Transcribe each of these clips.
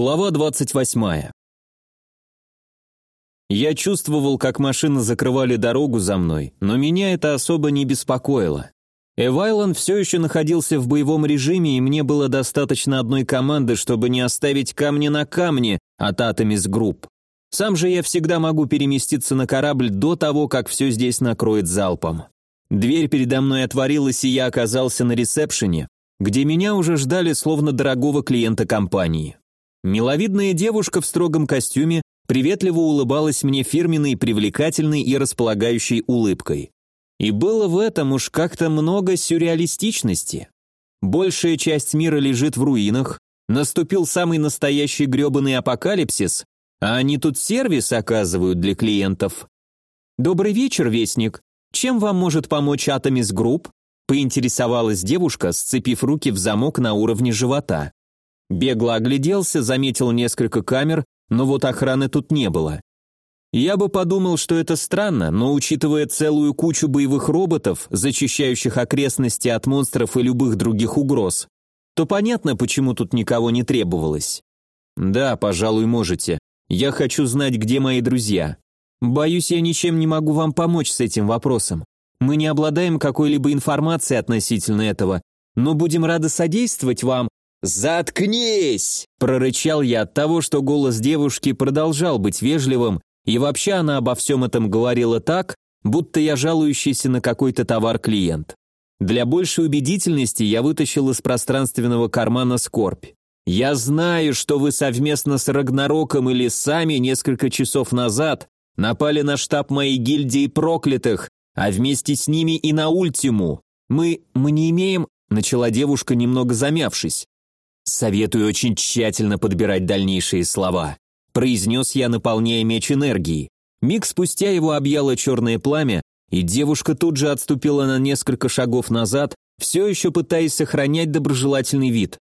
Глава 28. Я чувствовал, как машины закрывали дорогу за мной, но меня это особо не беспокоило. Эвайлон все еще находился в боевом режиме, и мне было достаточно одной команды, чтобы не оставить камня на камне от Атомис Групп. Сам же я всегда могу переместиться на корабль до того, как все здесь накроет залпом. Дверь передо мной отворилась, и я оказался на ресепшене, где меня уже ждали словно дорогого клиента компании. Миловидная девушка в строгом костюме приветливо улыбалась мне фирменной, привлекательной и располагающей улыбкой. И было в этом уж как-то много сюрреалистичности. Большая часть мира лежит в руинах, наступил самый настоящий грёбаный апокалипсис, а они тут сервис оказывают для клиентов. «Добрый вечер, Вестник. Чем вам может помочь Атомис Групп?» поинтересовалась девушка, сцепив руки в замок на уровне живота. Бегло огляделся, заметил несколько камер, но вот охраны тут не было. Я бы подумал, что это странно, но учитывая целую кучу боевых роботов, зачищающих окрестности от монстров и любых других угроз, то понятно, почему тут никого не требовалось. Да, пожалуй, можете. Я хочу знать, где мои друзья. Боюсь, я ничем не могу вам помочь с этим вопросом. Мы не обладаем какой-либо информацией относительно этого, но будем рады содействовать вам, «Заткнись!» – прорычал я от того, что голос девушки продолжал быть вежливым, и вообще она обо всем этом говорила так, будто я жалующийся на какой-то товар клиент. Для большей убедительности я вытащил из пространственного кармана скорбь. «Я знаю, что вы совместно с Рагнароком или сами несколько часов назад напали на штаб моей гильдии проклятых, а вместе с ними и на Ультиму. Мы... мы не имеем...» — начала девушка, немного замявшись. «Советую очень тщательно подбирать дальнейшие слова», произнес я, наполняя меч энергией. Миг спустя его объяло черное пламя, и девушка тут же отступила на несколько шагов назад, все еще пытаясь сохранять доброжелательный вид.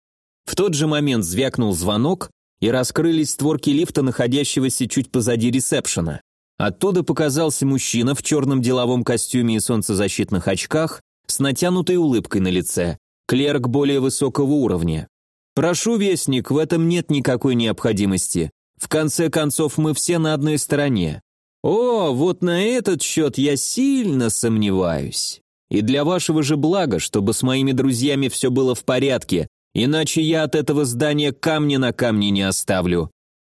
В тот же момент звякнул звонок, и раскрылись створки лифта, находящегося чуть позади ресепшена. Оттуда показался мужчина в черном деловом костюме и солнцезащитных очках с натянутой улыбкой на лице, клерк более высокого уровня. «Прошу, Вестник, в этом нет никакой необходимости. В конце концов, мы все на одной стороне. О, вот на этот счет я сильно сомневаюсь. И для вашего же блага, чтобы с моими друзьями все было в порядке, иначе я от этого здания камня на камне не оставлю.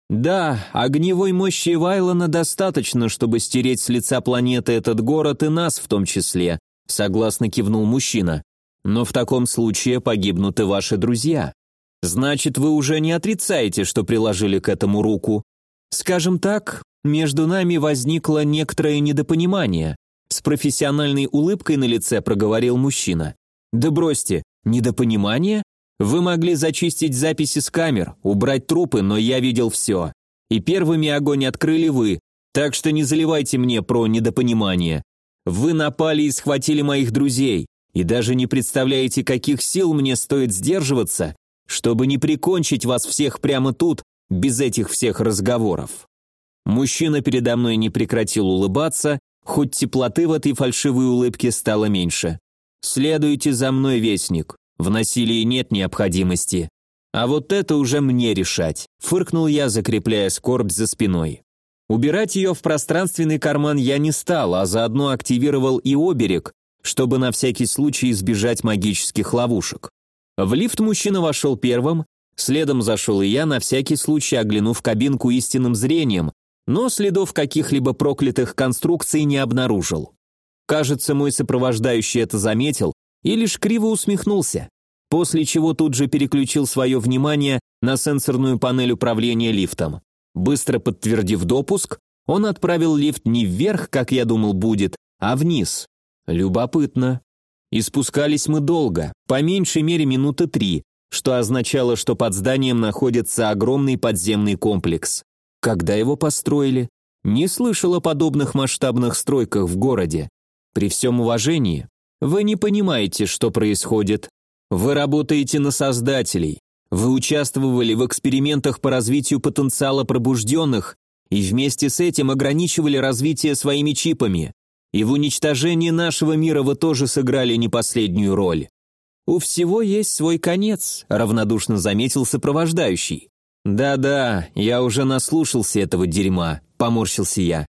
Да, огневой мощи Вайлона достаточно, чтобы стереть с лица планеты этот город и нас в том числе, согласно кивнул мужчина. Но в таком случае погибнут и ваши друзья. Значит, вы уже не отрицаете, что приложили к этому руку. Скажем так, между нами возникло некоторое недопонимание. С профессиональной улыбкой на лице проговорил мужчина. Да бросьте, недопонимание? Вы могли зачистить записи с камер, убрать трупы, но я видел все. И первыми огонь открыли вы, так что не заливайте мне про недопонимание. Вы напали и схватили моих друзей, и даже не представляете, каких сил мне стоит сдерживаться, чтобы не прикончить вас всех прямо тут, без этих всех разговоров. Мужчина передо мной не прекратил улыбаться, хоть теплоты в этой фальшивой улыбке стало меньше. «Следуйте за мной, вестник. В насилии нет необходимости. А вот это уже мне решать», — фыркнул я, закрепляя скорбь за спиной. Убирать ее в пространственный карман я не стал, а заодно активировал и оберег, чтобы на всякий случай избежать магических ловушек. В лифт мужчина вошел первым, следом зашел и я, на всякий случай оглянув кабинку истинным зрением, но следов каких-либо проклятых конструкций не обнаружил. Кажется, мой сопровождающий это заметил и лишь криво усмехнулся, после чего тут же переключил свое внимание на сенсорную панель управления лифтом. Быстро подтвердив допуск, он отправил лифт не вверх, как я думал будет, а вниз. Любопытно. И спускались мы долго, по меньшей мере минуты три, что означало, что под зданием находится огромный подземный комплекс. Когда его построили? Не слышал о подобных масштабных стройках в городе. При всем уважении, вы не понимаете, что происходит. Вы работаете на создателей. Вы участвовали в экспериментах по развитию потенциала пробужденных и вместе с этим ограничивали развитие своими чипами. И в уничтожении нашего мира вы тоже сыграли не последнюю роль. У всего есть свой конец, равнодушно заметил сопровождающий. «Да-да, я уже наслушался этого дерьма», — поморщился я.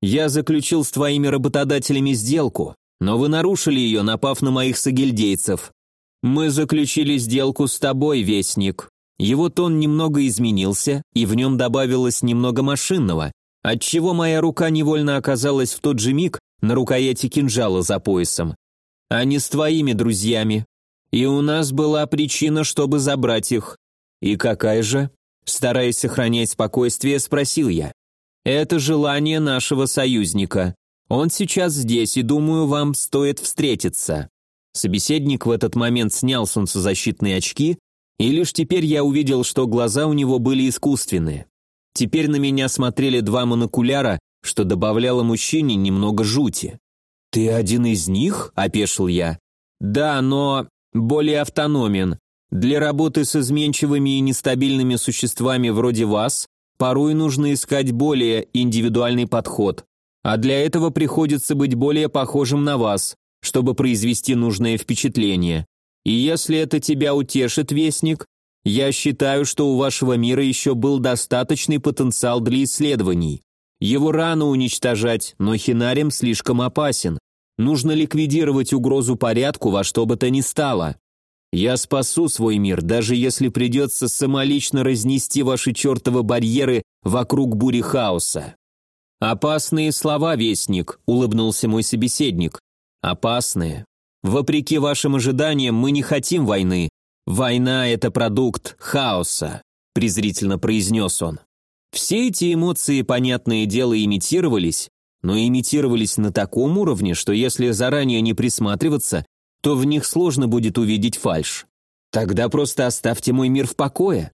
«Я заключил с твоими работодателями сделку, но вы нарушили ее, напав на моих сагильдейцев. Мы заключили сделку с тобой, Вестник». Его тон немного изменился, и в нем добавилось немного машинного, отчего моя рука невольно оказалась в тот же миг на рукояти кинжала за поясом, а не с твоими друзьями. И у нас была причина, чтобы забрать их. И какая же? Стараясь сохранять спокойствие, спросил я. Это желание нашего союзника. Он сейчас здесь, и думаю, вам стоит встретиться. Собеседник в этот момент снял солнцезащитные очки, и лишь теперь я увидел, что глаза у него были искусственные. Теперь на меня смотрели два монокуляра, что добавляло мужчине немного жути. «Ты один из них?» – опешил я. «Да, но более автономен. Для работы с изменчивыми и нестабильными существами вроде вас порой нужно искать более индивидуальный подход, а для этого приходится быть более похожим на вас, чтобы произвести нужное впечатление. И если это тебя утешит, Вестник, я считаю, что у вашего мира еще был достаточный потенциал для исследований. Его рано уничтожать, но Хинарем слишком опасен. Нужно ликвидировать угрозу порядку во что бы то ни стало. Я спасу свой мир, даже если придется самолично разнести ваши чертовы барьеры вокруг бури хаоса. Опасные слова, Вестник, улыбнулся мой собеседник. Опасные. Вопреки вашим ожиданиям, мы не хотим войны. Война – это продукт хаоса, презрительно произнес он. Все эти эмоции, понятное дело, имитировались, но имитировались на таком уровне, что если заранее не присматриваться, то в них сложно будет увидеть фальшь. Тогда просто оставьте мой мир в покое.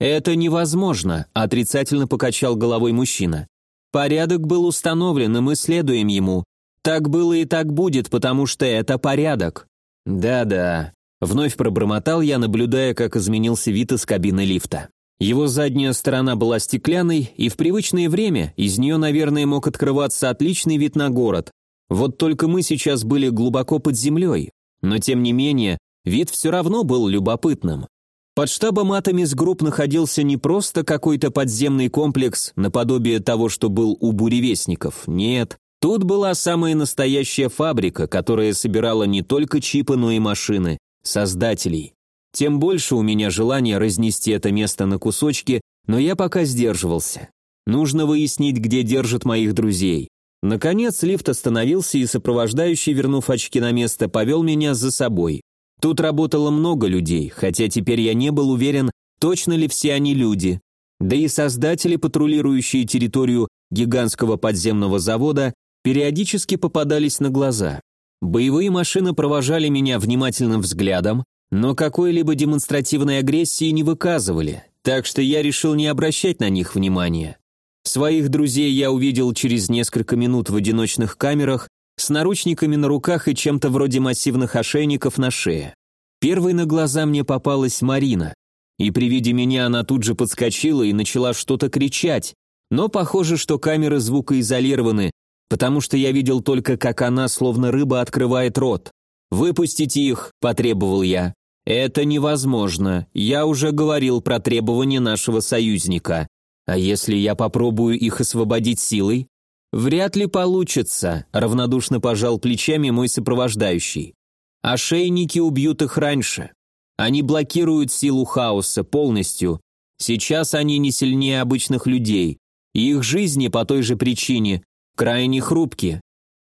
Это невозможно, отрицательно покачал головой мужчина. Порядок был установлен, и мы следуем ему. Так было и так будет, потому что это порядок. Да-да. Вновь пробормотал я, наблюдая, как изменился вид из кабины лифта. Его задняя сторона была стеклянной, и в привычное время из нее, наверное, мог открываться отличный вид на город. Вот только мы сейчас были глубоко под землей, но тем не менее, вид все равно был любопытным. Под штабом Атомис Групп находился не просто какой-то подземный комплекс, наподобие того, что был у буревестников, нет. Тут была самая настоящая фабрика, которая собирала не только чипы, но и машины, создателей. Тем больше у меня желания разнести это место на кусочки, но я пока сдерживался. Нужно выяснить, где держат моих друзей. Наконец лифт остановился, и сопровождающий, вернув очки на место, повел меня за собой. Тут работало много людей, хотя теперь я не был уверен, точно ли все они люди. Да и создатели, патрулирующие территорию гигантского подземного завода, периодически попадались на глаза. Боевые машины провожали меня внимательным взглядом, но какой-либо демонстративной агрессии не выказывали, так что я решил не обращать на них внимания. Своих друзей я увидел через несколько минут в одиночных камерах с наручниками на руках и чем-то вроде массивных ошейников на шее. Первой на глаза мне попалась Марина, и при виде меня она тут же подскочила и начала что-то кричать, но похоже, что камеры звукоизолированы, потому что я видел только, как она, словно рыба, открывает рот. «Выпустите их», – потребовал я. «Это невозможно. Я уже говорил про требования нашего союзника. А если я попробую их освободить силой? Вряд ли получится, равнодушно пожал плечами мой сопровождающий. Ошейники убьют их раньше. Они блокируют силу хаоса полностью. Сейчас они не сильнее обычных людей. И их жизни по той же причине крайне хрупки.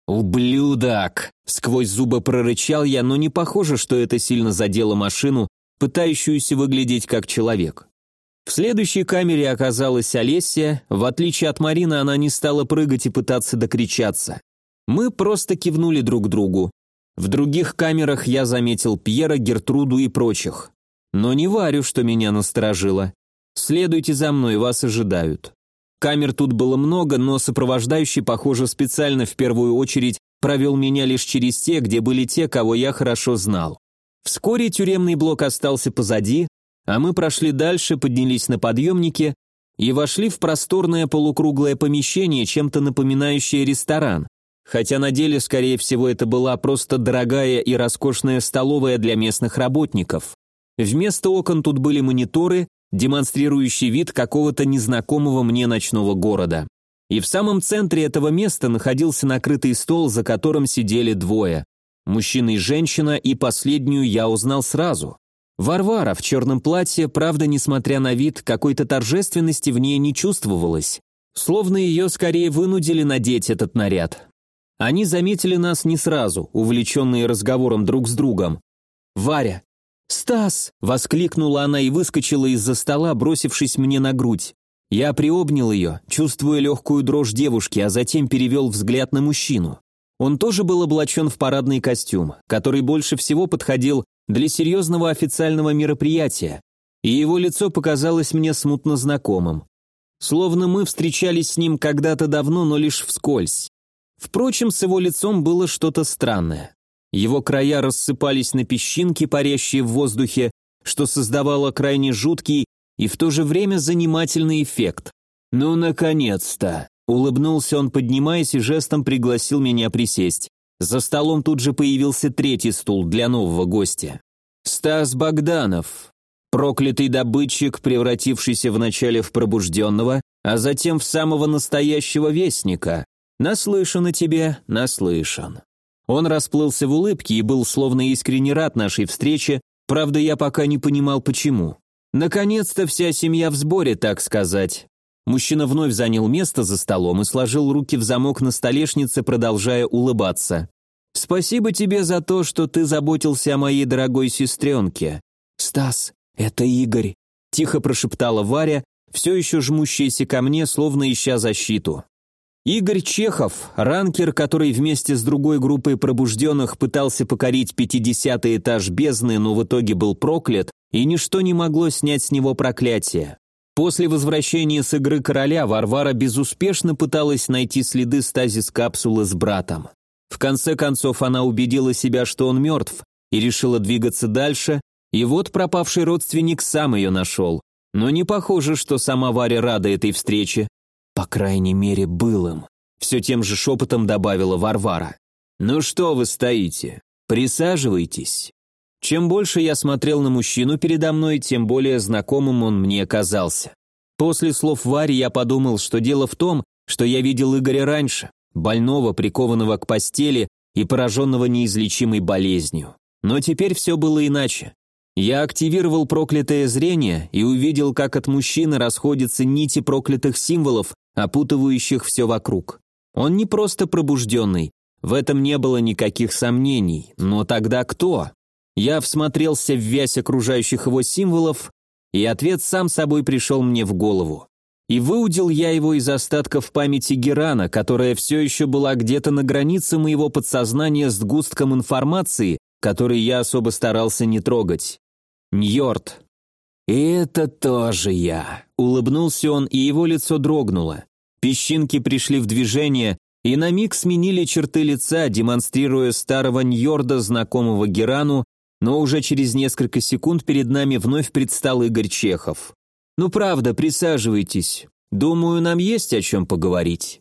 «Ублюдок!» – сквозь зубы прорычал я, но не похоже, что это сильно задело машину, пытающуюся выглядеть как человек. В следующей камере оказалась Олеся, в отличие от Марины она не стала прыгать и пытаться докричаться. Мы просто кивнули друг другу. В других камерах я заметил Пьера, Гертруду и прочих. Но не варю, что меня насторожило. Следуйте за мной, вас ожидают. Камер тут было много, но сопровождающий, похоже, специально в первую очередь провел меня лишь через те, где были те, кого я хорошо знал. Вскоре тюремный блок остался позади, а мы прошли дальше, поднялись на подъемнике и вошли в просторное полукруглое помещение, чем-то напоминающее ресторан. Хотя на деле, скорее всего, это была просто дорогая и роскошная столовая для местных работников. Вместо окон тут были мониторы, демонстрирующий вид какого-то незнакомого мне ночного города. И в самом центре этого места находился накрытый стол, за которым сидели двое. Мужчина и женщина, и последнюю я узнал сразу. Варвара в черном платье, правда, несмотря на вид, какой-то торжественности в ней не чувствовалось. Словно ее скорее вынудили надеть этот наряд. Они заметили нас не сразу, увлеченные разговором друг с другом. «Варя!» «Стас!» – воскликнула она и выскочила из-за стола, бросившись мне на грудь. Я приобнял ее, чувствуя легкую дрожь девушки, а затем перевел взгляд на мужчину. Он тоже был облачен в парадный костюм, который больше всего подходил для серьезного официального мероприятия, и его лицо показалось мне смутно знакомым. Словно мы встречались с ним когда-то давно, но лишь вскользь. Впрочем, с его лицом было что-то странное. Его края рассыпались на песчинки, парящие в воздухе, что создавало крайне жуткий и в то же время занимательный эффект. «Ну, наконец-то!» Улыбнулся он, поднимаясь, и жестом пригласил меня присесть. За столом тут же появился третий стул для нового гостя. Стас Богданов, проклятый добытчик, превратившийся вначале в пробужденного, а затем в самого настоящего вестника. Наслышан о тебе, наслышан. Он расплылся в улыбке и был словно искренне рад нашей встрече, правда, я пока не понимал, почему. Наконец-то вся семья в сборе, так сказать. Мужчина вновь занял место за столом и сложил руки в замок на столешнице, продолжая улыбаться. «Спасибо тебе за то, что ты заботился о моей дорогой сестренке». «Стас, это Игорь», – тихо прошептала Варя, все еще жмущаяся ко мне, словно ища защиту. Игорь Чехов, ранкер, который вместе с другой группой пробужденных пытался покорить 50-й этаж бездны, но в итоге был проклят, и ничто не могло снять с него проклятие. После возвращения с игры короля Варвара безуспешно пыталась найти следы стазис-капсулы с братом. В конце концов она убедила себя, что он мертв, и решила двигаться дальше, и вот пропавший родственник сам ее нашел. Но не похоже, что сама Варя рада этой встрече. По крайней мере, был им. Все тем же шепотом добавила Варвара. «Ну что вы стоите? Присаживайтесь». Чем больше я смотрел на мужчину передо мной, тем более знакомым он мне казался. После слов Вари я подумал, что дело в том, что я видел Игоря раньше, больного, прикованного к постели и пораженного неизлечимой болезнью. Но теперь все было иначе. Я активировал проклятое зрение и увидел, как от мужчины расходятся нити проклятых символов, опутывающих все вокруг. Он не просто пробужденный, в этом не было никаких сомнений, но тогда кто? Я всмотрелся в вязь окружающих его символов, и ответ сам собой пришел мне в голову. И выудил я его из остатков памяти Герана, которая все еще была где-то на границе моего подсознания с густком информации, который я особо старался не трогать. Ньорд. «И это тоже я», — улыбнулся он, и его лицо дрогнуло. Песчинки пришли в движение, и на миг сменили черты лица, демонстрируя старого Ньорда, знакомого Герану, но уже через несколько секунд перед нами вновь предстал Игорь Чехов. «Ну правда, присаживайтесь. Думаю, нам есть о чем поговорить».